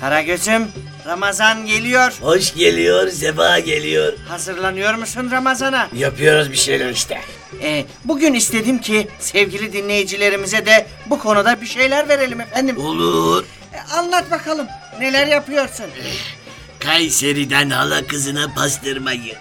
Karagöz'üm Ramazan geliyor. Hoş geliyor, sefa geliyor. Hazırlanıyor musun Ramazan'a? Yapıyoruz bir şeyler işte. Ee, bugün istedim ki sevgili dinleyicilerimize de bu konuda bir şeyler verelim efendim. Olur. E, anlat bakalım neler yapıyorsun? Kayseri'den hala kızına pastırmayı,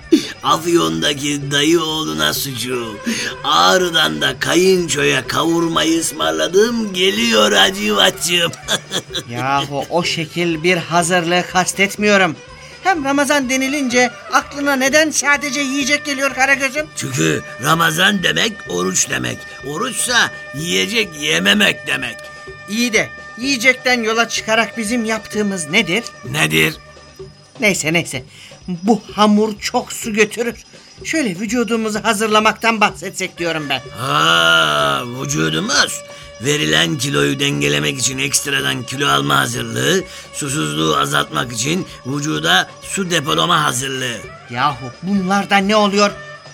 Afyon'daki dayı oğluna sucuğu, Ağrı'dan da kayınçoya kavurmayı ısmarladım geliyor Hacivatçığım. Yahu o şekil bir hazırlığı kastetmiyorum. Hem Ramazan denilince aklına neden sadece yiyecek geliyor Karagöz'üm? Çünkü Ramazan demek oruç demek. Oruçsa yiyecek yememek demek. İyi de yiyecekten yola çıkarak bizim yaptığımız nedir? Nedir? Neyse neyse. Bu hamur çok su götürür. Şöyle vücudumuzu hazırlamaktan bahsetsek diyorum ben. Ha, vücudumuz verilen kiloyu dengelemek için ekstradan kilo alma hazırlığı, susuzluğu azaltmak için vücuda su depolama hazırlığı. Yahu bunlardan ne oluyor?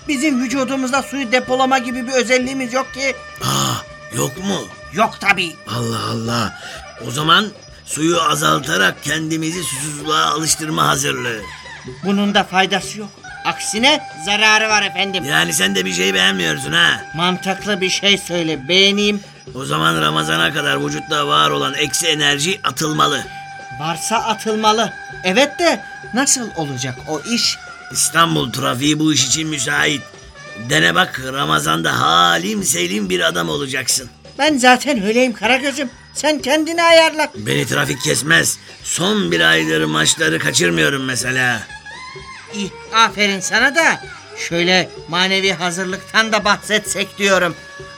Bizim vücudumuzda suyu depolama gibi bir özelliğimiz yok ki. Aa, yok mu? Yok tabii. Allah Allah. O zaman suyu azaltarak kendimizi susuzluğa alıştırma hazırlığı. Bunun da faydası yok. Aksine zararı var efendim. Yani sen de bir şey beğenmiyorsun ha? Mantıklı bir şey söyle beğeneyim. O zaman Ramazan'a kadar vücutta var olan eksi enerji atılmalı. Varsa atılmalı. Evet de nasıl olacak o iş? İstanbul trafiği bu iş için müsait. Dene bak Ramazan'da halim selim bir adam olacaksın. Ben zaten öyleyim Karagöz'üm. Sen kendini ayarla. Beni trafik kesmez. Son bir aydır maçları kaçırmıyorum mesela. İyi, aferin sana da. Şöyle manevi hazırlıktan da bahsetsek diyorum.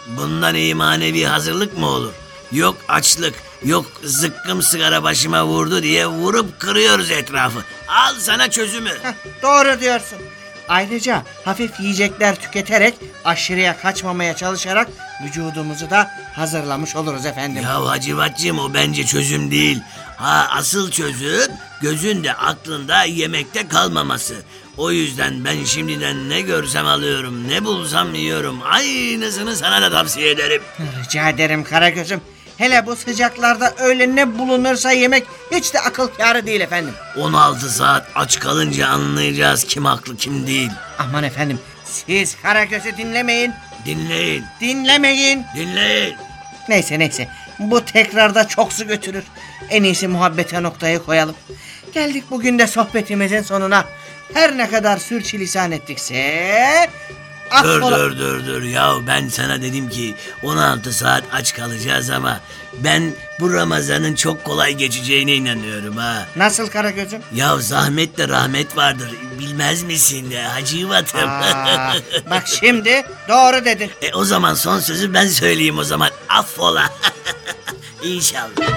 Bundan iyi manevi hazırlık mı olur? Yok açlık, yok zıkkım sigara başıma vurdu diye vurup kırıyoruz etrafı. Al sana çözümü. Heh, doğru diyorsun. Ayrıca hafif yiyecekler tüketerek aşırıya kaçmamaya çalışarak vücudumuzu da hazırlamış oluruz efendim. Ya Hacivatcığım o bence çözüm değil. Ha asıl çözüm gözün de aklında yemekte kalmaması. O yüzden ben şimdiden ne görsem alıyorum, ne bulsam yiyorum. Aynısını sana da tavsiye ederim. Rica ederim Karagöz'üm. Hele bu sıcaklarda öyle ne bulunursa yemek hiç de akıl kârı değil efendim. 16 saat aç kalınca anlayacağız kim haklı kim değil. Aman efendim siz Karagöz'ü dinlemeyin. Dinleyin, Dinlemeyin. dinleyin. Neyse neyse bu tekrarda çok su götürür. En iyisi muhabbete noktayı koyalım. Geldik bugün de sohbetimizin sonuna. Her ne kadar sürçülisan ettikse... Dur affola- dur dur dur ya ben sana dedim ki 16 saat aç kalacağız ama ben bu Ramazan'ın çok kolay geçeceğine inanıyorum ha. Nasıl Karagöz'üm? Ya zahmetle rahmet vardır bilmez misin de Hacıvat'ım. Aa, bak şimdi doğru dedin. e, o zaman son sözü ben söyleyeyim o zaman affola. İnşallah.